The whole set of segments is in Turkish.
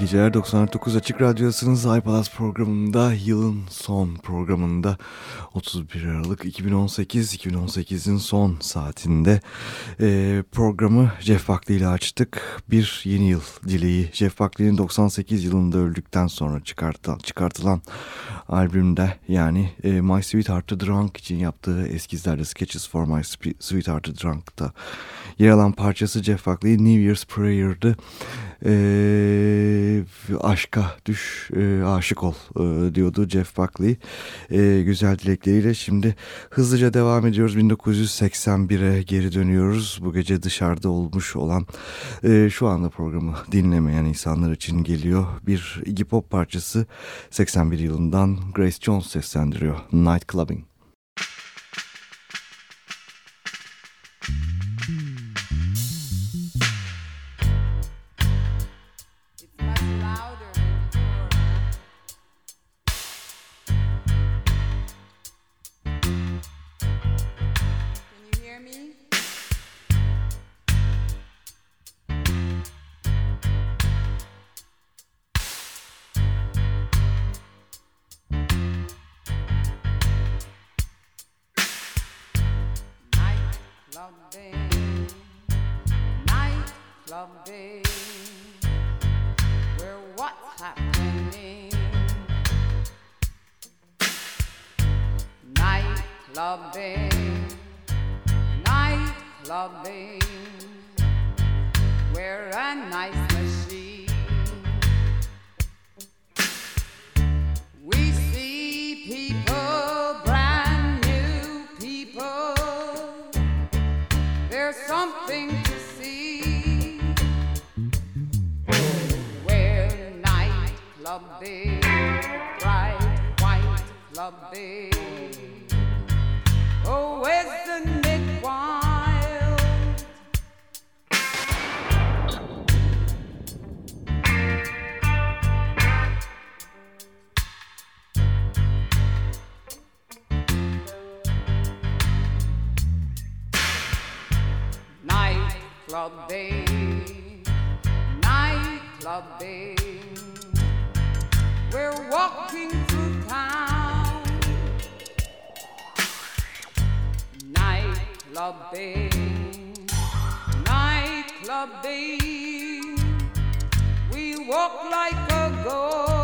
geceler 99 Açık Radyosu'nun iPalaz programında yılın son programında 31 Aralık 2018 2018'in son saatinde e, programı Jeff Buckley ile açtık. Bir yeni yıl dileği Jeff Buckley'nin 98 yılında öldükten sonra çıkartılan, çıkartılan albümde yani e, My Sweetheart Drunk için yaptığı eskizlerde Sketches for My Sweetheart Drunk'ta yer alan parçası Jeff Buckley New Year's Prayer'dı. E, aşka düş e, aşık ol e, diyordu Jeff Buckley. E, güzel dilekleriyle şimdi hızlıca devam ediyoruz. 1981'e geri dönüyoruz. Bu gece dışarıda olmuş olan e, şu anda programı dinlemeyen insanlar için geliyor. Bir Iggy Pop parçası 81 yılından Grace Jones seslendiriyor. Night Clubbing clubbing, night clubbing. We're walking through town, night clubbing, night clubbing. We walk like a ghost.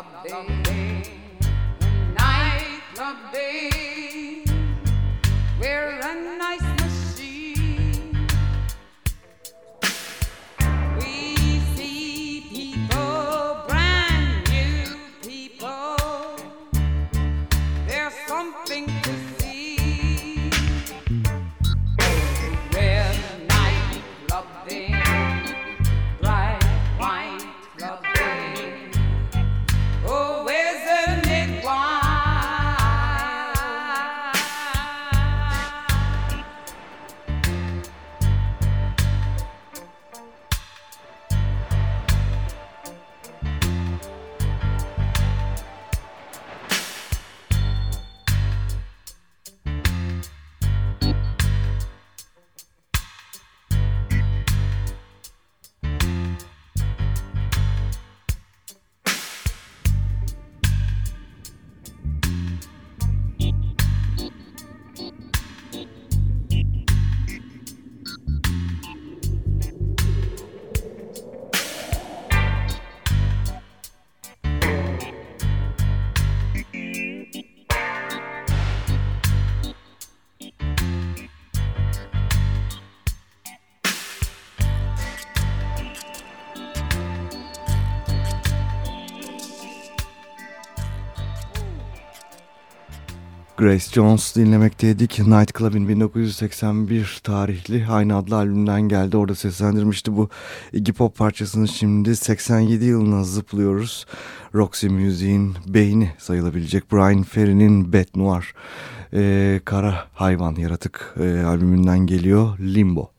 nightclub day, nightclub day. Grace Jones dinlemekteydik. Night Club'in 1981 tarihli aynı adlı albümden geldi. Orada seslendirmişti bu Iggy Pop parçasını şimdi 87 yılına zıplıyoruz. Roxy Music'in beyni sayılabilecek Brian Ferry'nin Bet Noir e, Kara Hayvan Yaratık e, albümünden geliyor Limbo.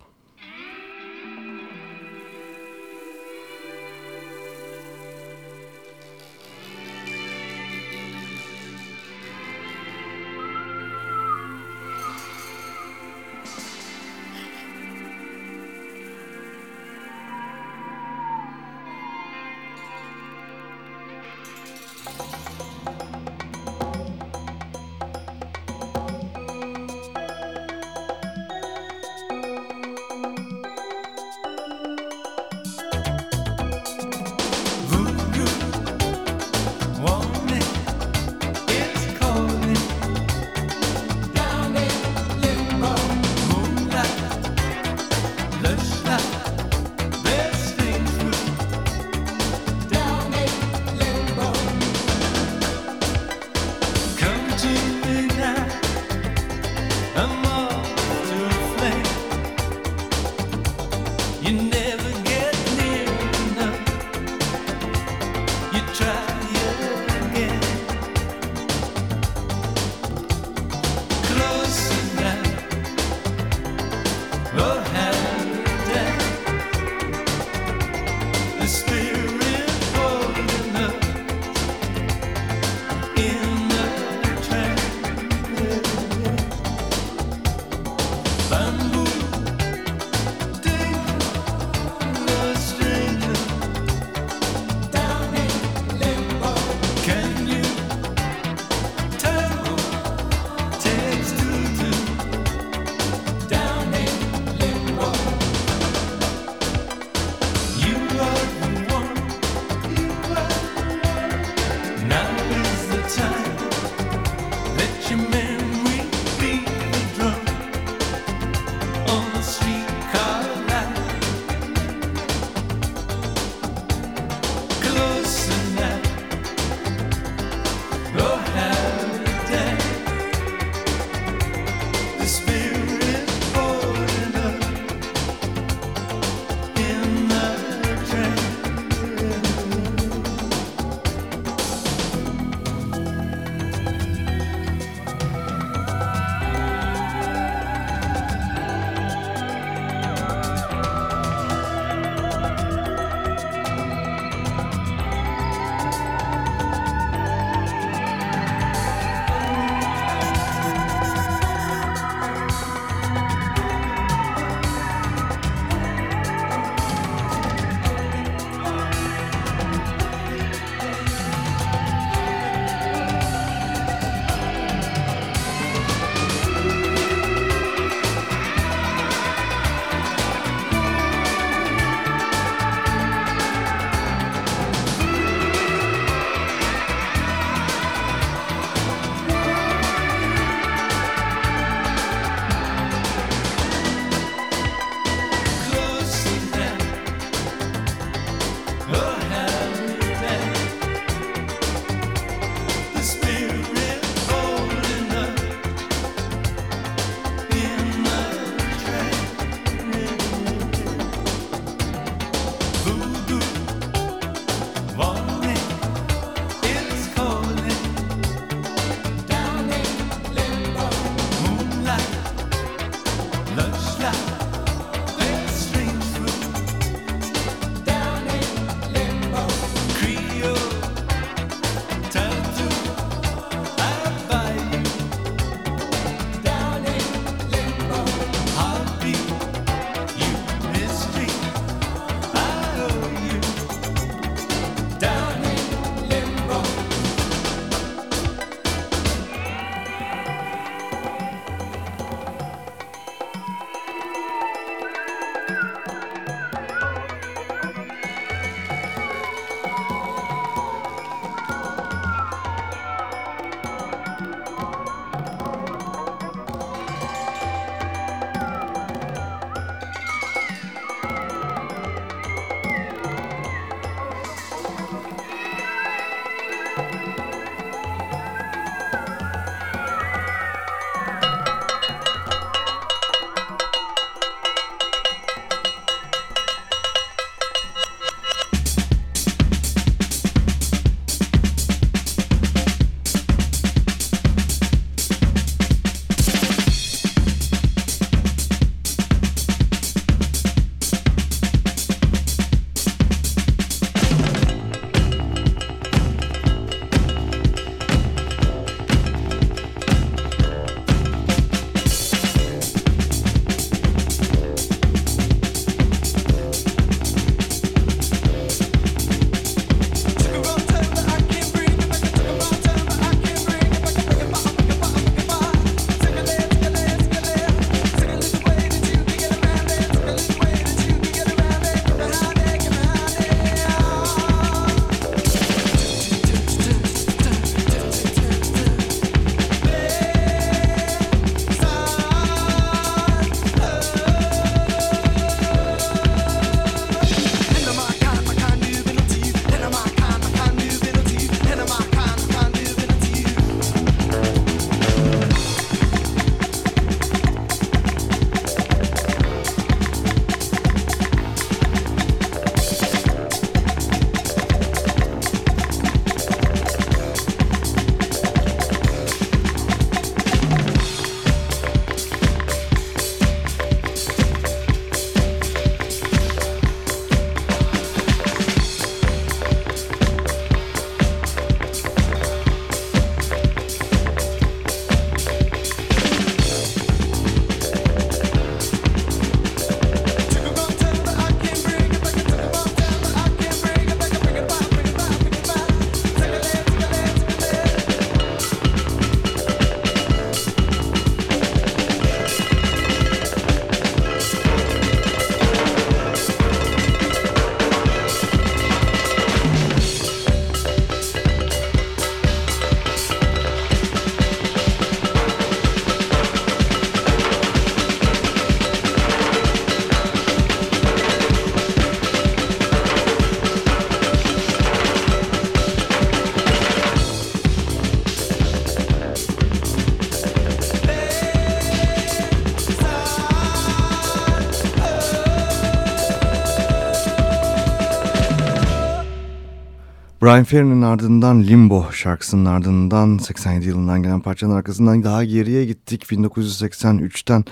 Brian Ferry'nin ardından Limbo şarkısının ardından 87 yılından gelen parçanın arkasından daha geriye gittik. 1983'ten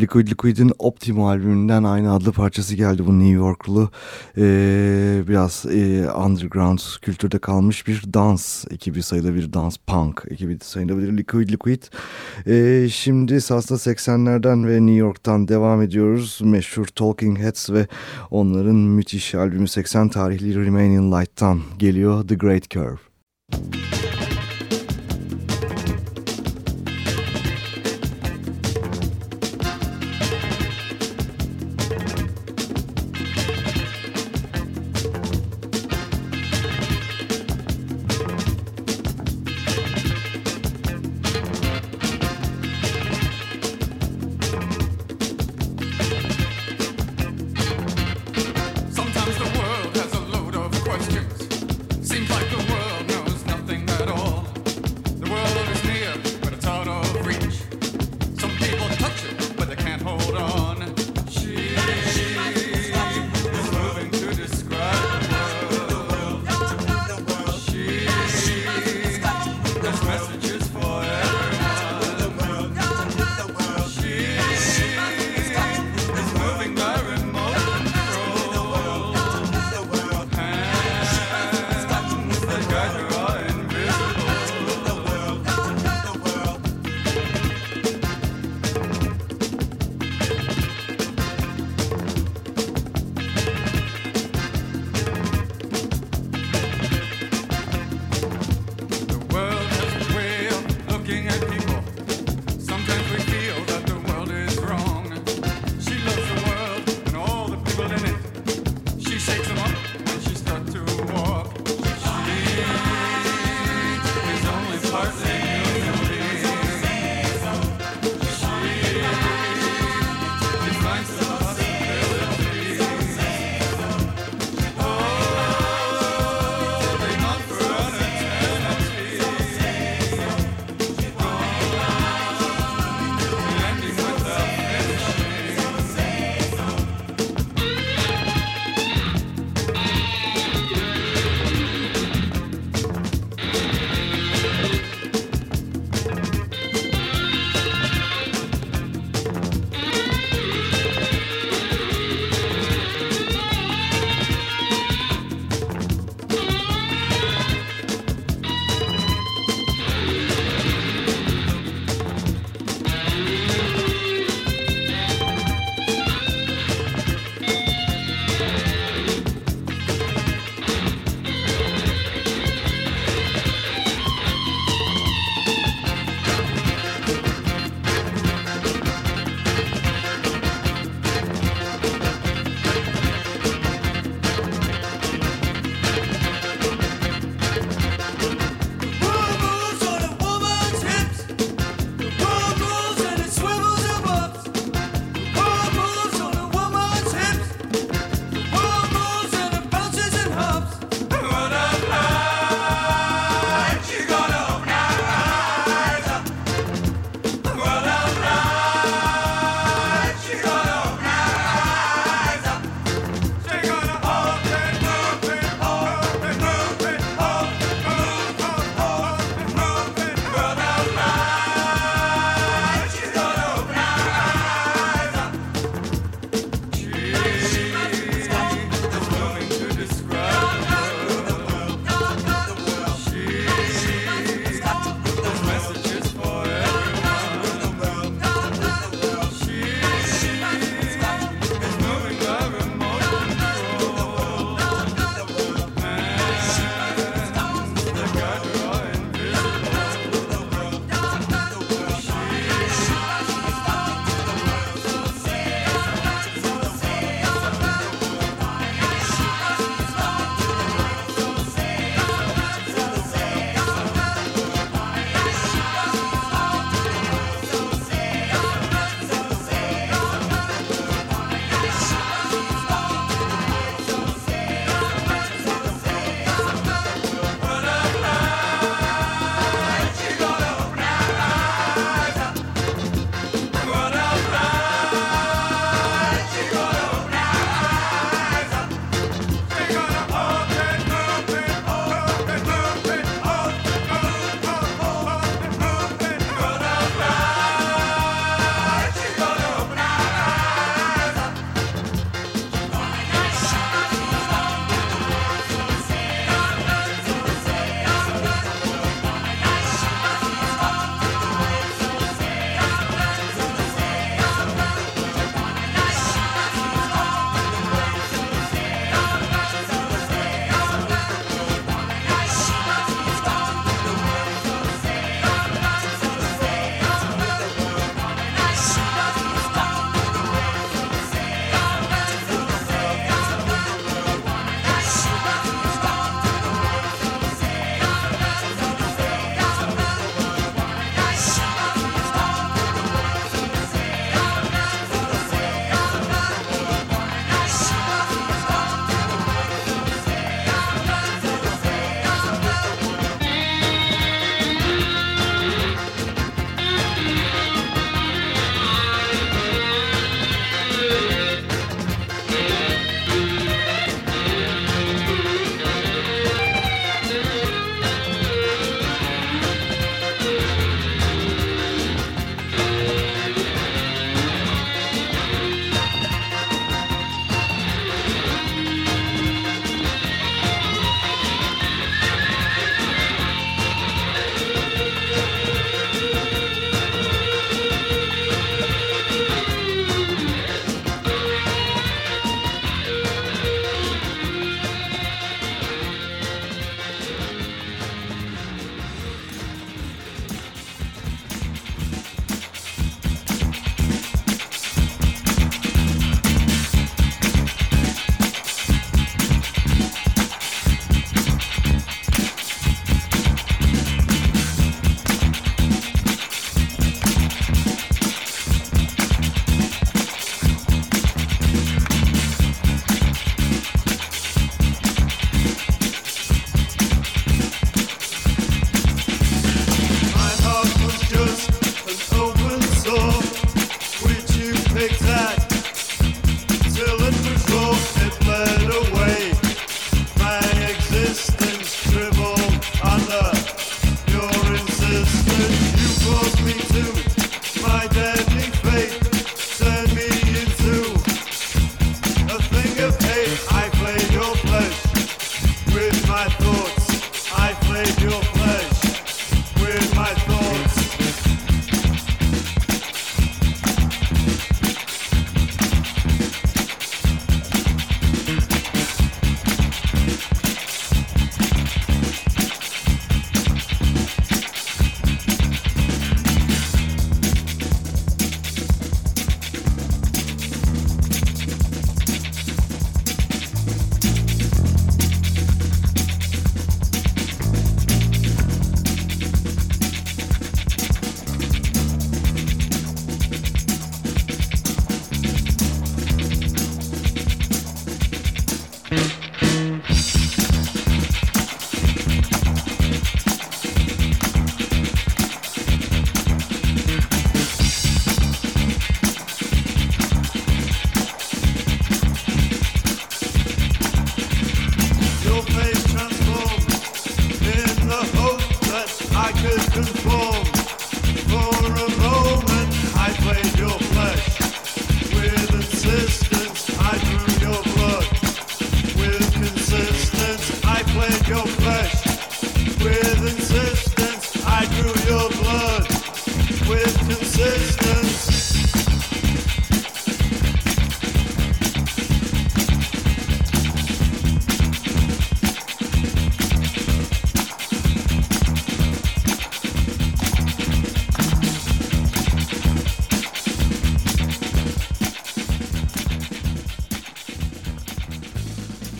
Liquid Liquid'in Optimo albümünden aynı adlı parçası geldi. Bu New Yorklu e, biraz e, underground kültürde kalmış bir dans ekibi sayılabilir. Dans punk ekibi sayılabilir Liquid Liquid. E, şimdi aslında 80'lerden ve New York'tan devam ediyoruz. Meşhur Talking Heads ve onların müthiş albümü 80 tarihli Remaining Light'tan geliyor. The Great Curve.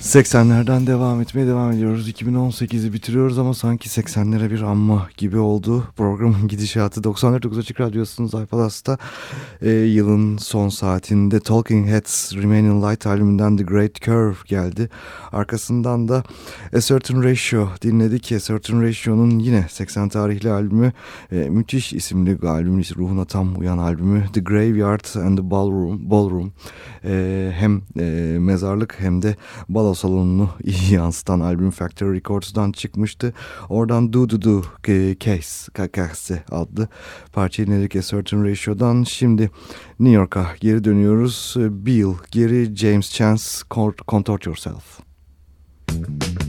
80'lerden devam etmeye devam ediyoruz. 2018'i bitiriyoruz ama sanki 80'lere bir anma gibi oldu. Programın gidişatı 94.9 Açık Radyosu'nun iPalas'ta e, yılın son saatinde Talking Heads Remaining Light albümünden The Great Curve geldi. Arkasından da A Certain Ratio dinledik. A Certain Ratio'nun yine 80 tarihli albümü e, müthiş isimli albümün ruhuna tam uyan albümü The Graveyard and the Ballroom, Ballroom. E, hem e, mezarlık hem de balo salonunu iyi yansıtan albüm Factory Records'dan çıkmıştı. Oradan Do Do Do Case, Case adlı parçayı dinledik A Certain Ratio'dan. Şimdi New York'a geri dönüyoruz. Bir yıl geri James Chance Contort Yourself. It's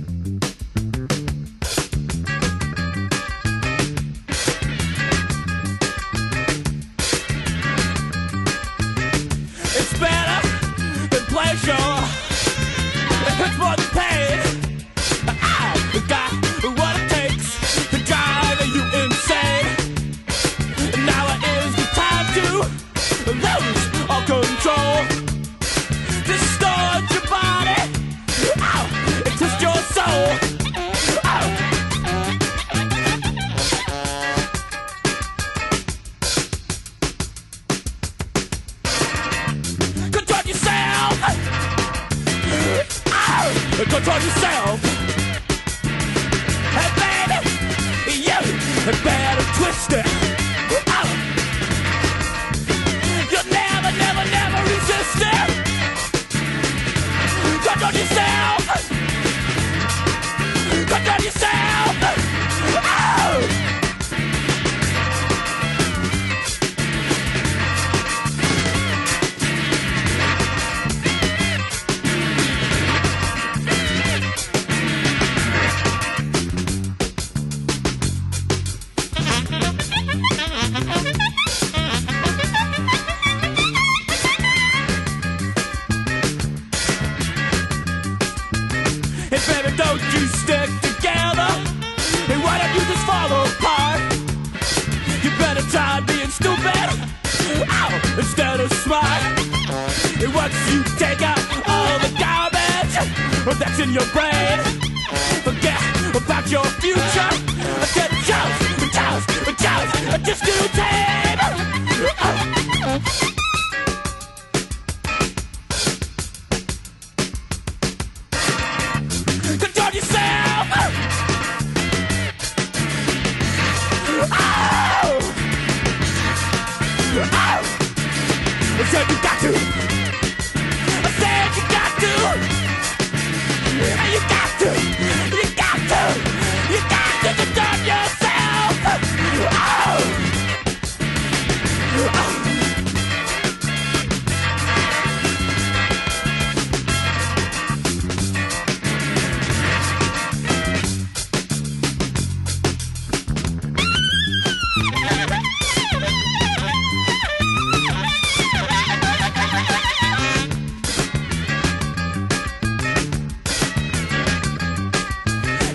Control yourself. Hey, baby, you better twist it.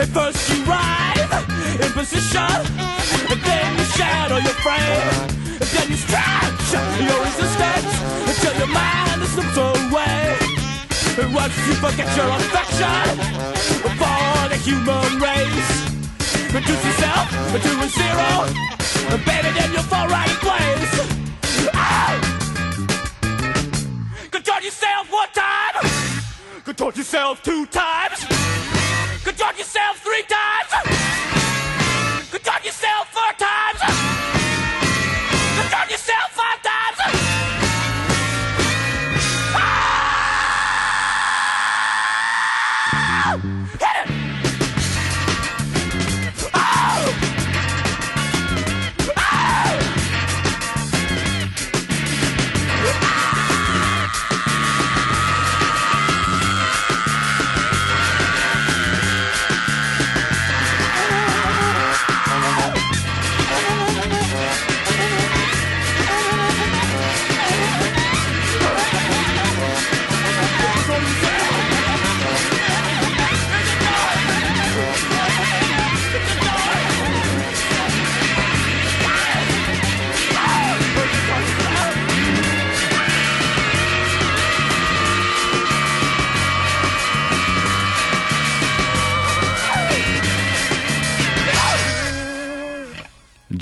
At first you rise in position, and then you shadow your frame, and then you stretch your resistance until your mind slips away. And once you forget your affection for the human race, reduce yourself to a zero, and baby, then you'll fall right in place. Control yourself one time, control yourself two times. Control yourself three times!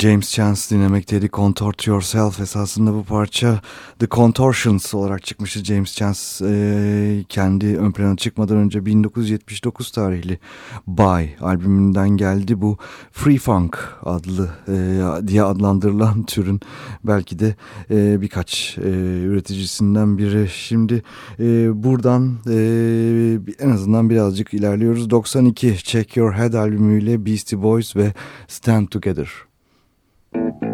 James Chance dinlemekteydi. Contort Yourself esasında bu parça The Contortions olarak çıkmıştı. James Chance e, kendi ön plana çıkmadan önce 1979 tarihli By albümünden geldi. Bu Free Funk adlı e, diye adlandırılan türün belki de e, birkaç e, üreticisinden biri. Şimdi e, buradan e, en azından birazcık ilerliyoruz. 92 Check Your Head albümüyle Beastie Boys ve Stand Together. Thank you.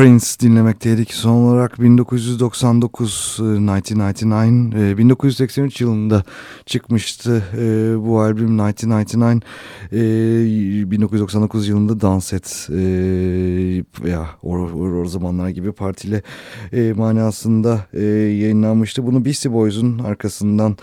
Prince dinlemekteydik. Son olarak 1999 1999 1983 yılında çıkmıştı e, bu albüm 1999 e, 1999 yılında Dans Et e, ya o, o, o zamanlar gibi partile e, manasında e, yayınlanmıştı. Bunu Beastie Boys'un arkasından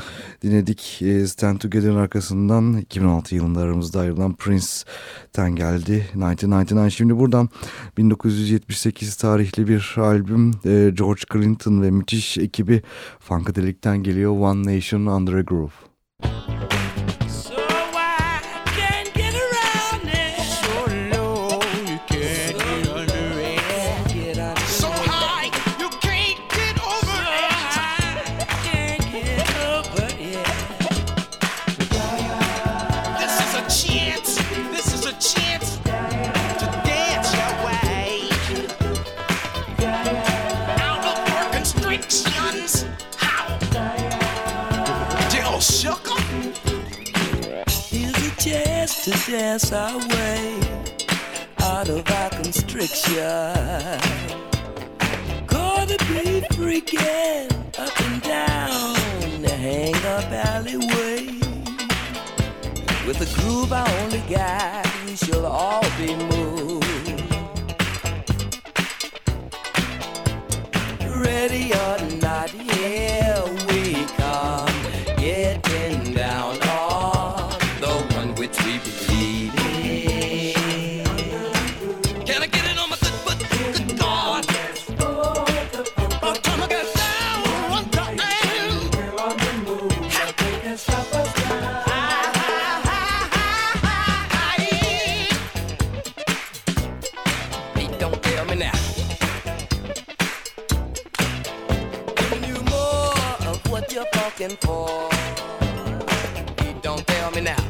dinledik. E, Stand Together'ın arkasından 2006 yılında aramızda ayrılan Prince'ten geldi 1999. Şimdi buradan 1978 2008 tarihli bir albüm e, George Clinton ve müthiş ekibi Funkadelic'ten geliyor One Nation Under a Groove. Dance our way out of our constriction. Gonna be freaking up and down the hang up alleyway. With the groove I only got, we shall all be moved. Ready or not, yeah, looking for. You don't tell me now.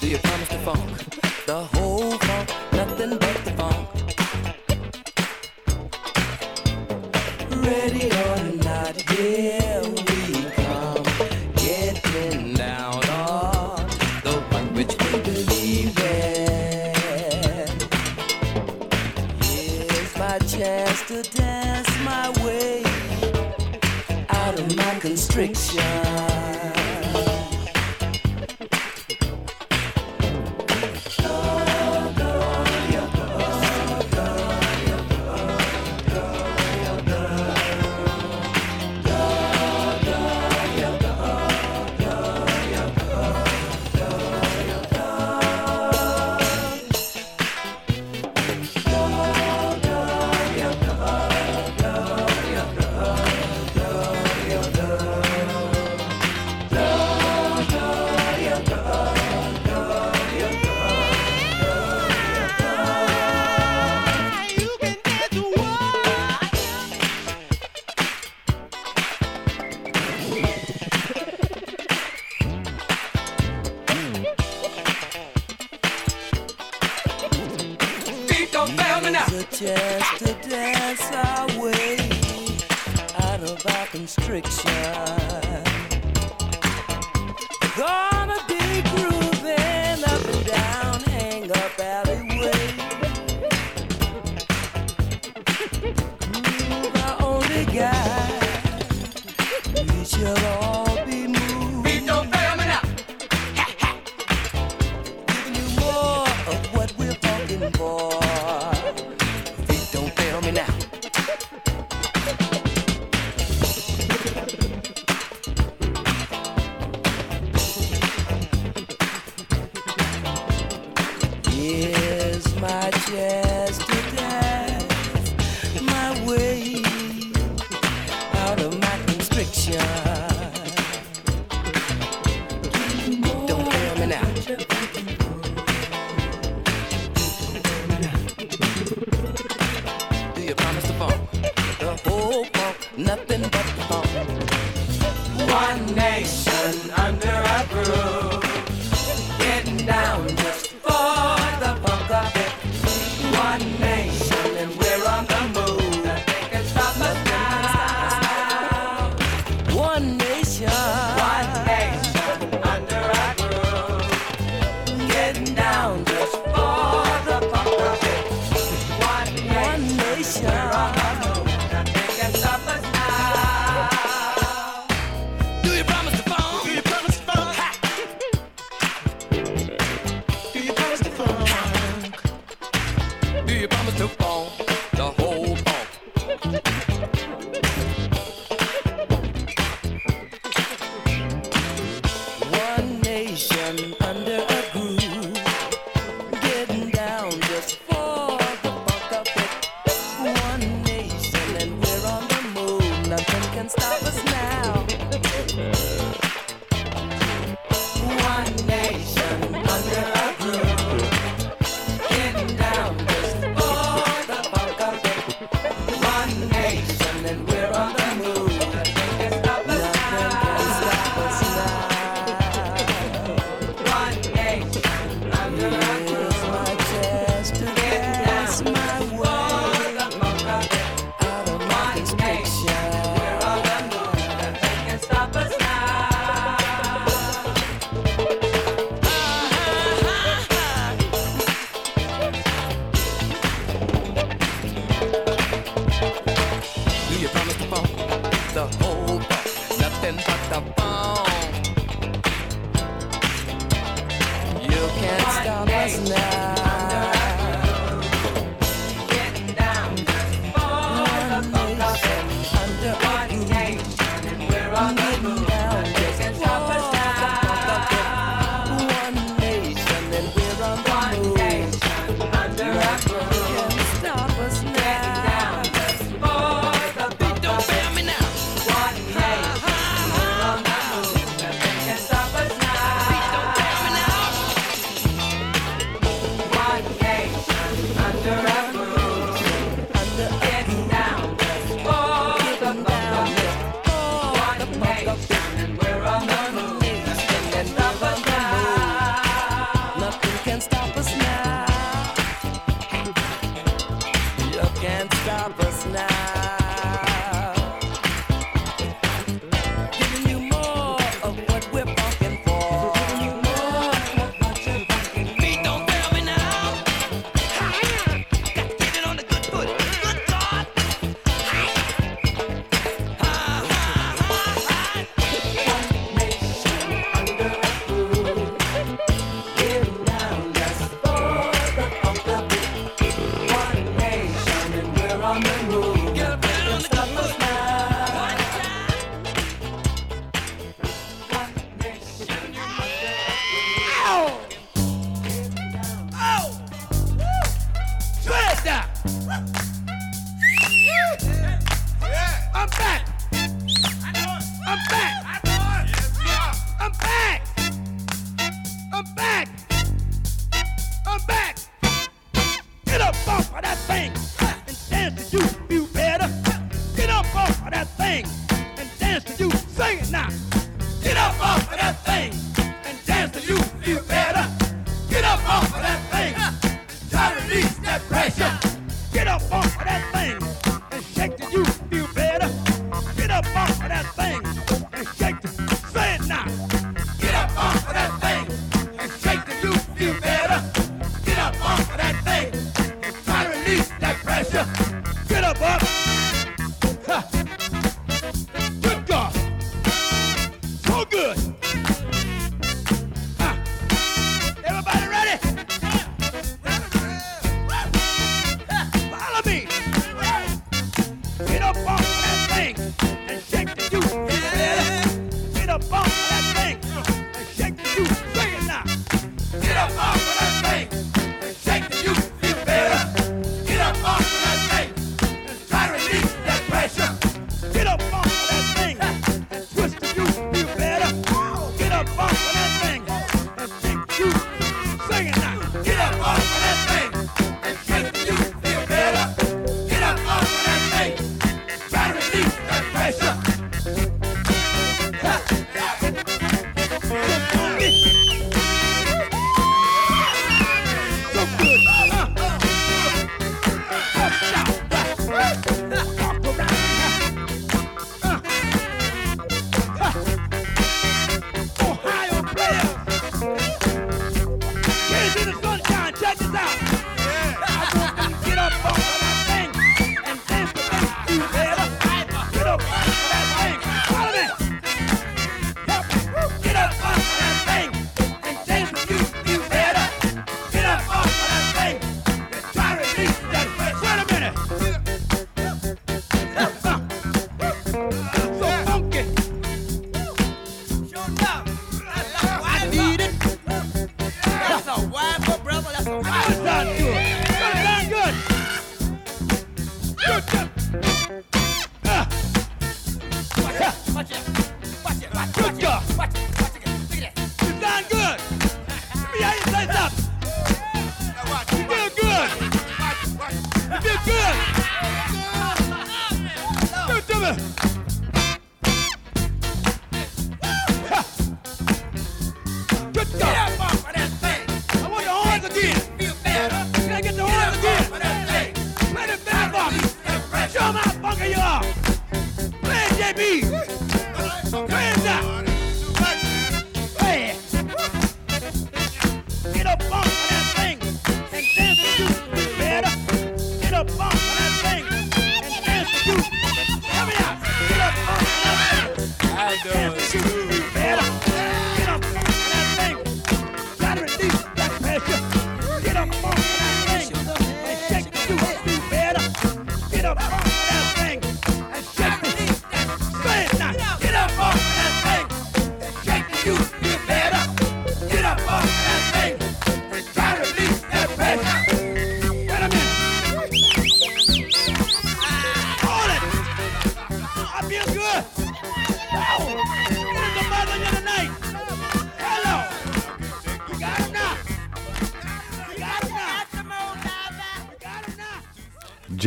Do you promise the funk? The whole funk, nothing but the funk. Ready or not, here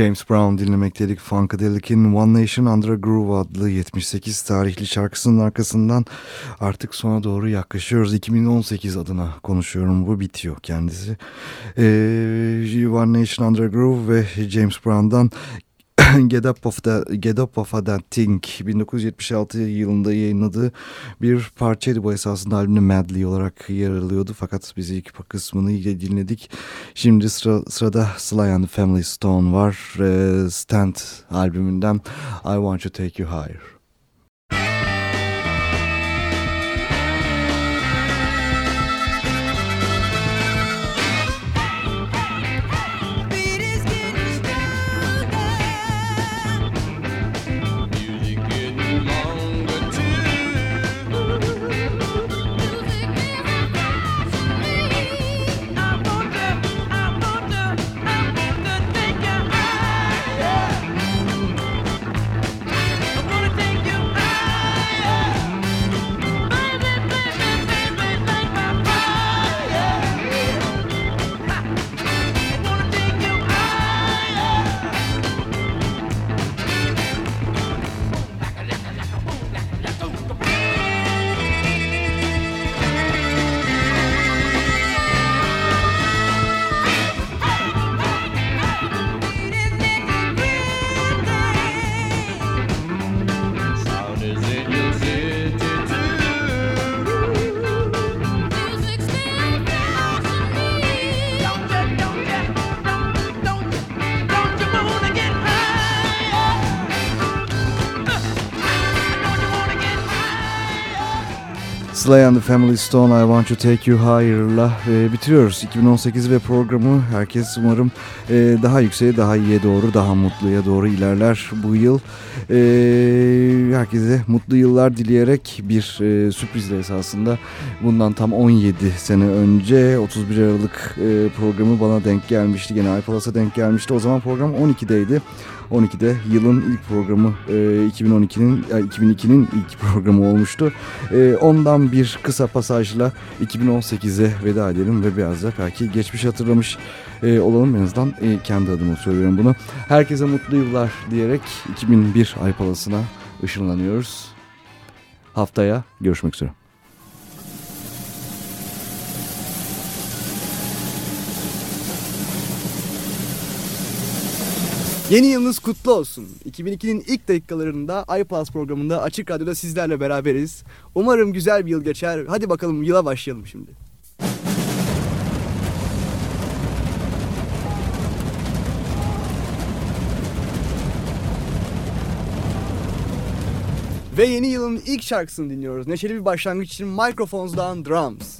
James Brown dinlemekteydik. Funkadelic'in One Nation Under a Groove adlı 78 tarihli şarkısının arkasından artık sona doğru yaklaşıyoruz. 2018 adına konuşuyorum. Bu bitiyor kendisi. Ee, One Nation Under a Groove ve James Brown'dan Get Up of the Get Up of That Thing 1976 yılında yayınladığı bir parçaydı bu esasında albümde medley olarak yer alıyordu fakat biz ilk kısmını dinledik. Şimdi sıra, sırada Sly and the Family Stone var. Ee, Stand albümünden I Want to Take You Higher. Sly and the Family Stone I Want to Take You Higher'la e, bitiriyoruz 2018 ve programı. Herkes umarım e, daha yükseğe, daha iyiye doğru, daha mutluya doğru ilerler bu yıl. E, herkese mutlu yıllar dileyerek bir e, sürprizle esasında bundan tam 17 sene önce 31 Aralık e, programı bana denk gelmişti. Gene iPalas'a denk gelmişti. O zaman program 12'deydi. 12'de yılın ilk programı e, 2012'nin e, 2002'nin ilk programı olmuştu. E, ondan bir kısa pasajla 2018'e veda edelim ve biraz da belki geçmiş hatırlamış e, olalım en azından e, kendi adıma söylüyorum bunu. Herkese mutlu yıllar diyerek 2001 ay palasına ışınlanıyoruz. Haftaya görüşmek üzere. Yeni yılınız kutlu olsun. 2002'nin ilk dakikalarında iPlus programında Açık Radyo'da sizlerle beraberiz. Umarım güzel bir yıl geçer. Hadi bakalım yıla başlayalım şimdi. Ve yeni yılın ilk şarkısını dinliyoruz. Neşeli bir başlangıç için Microphones'dan Drums.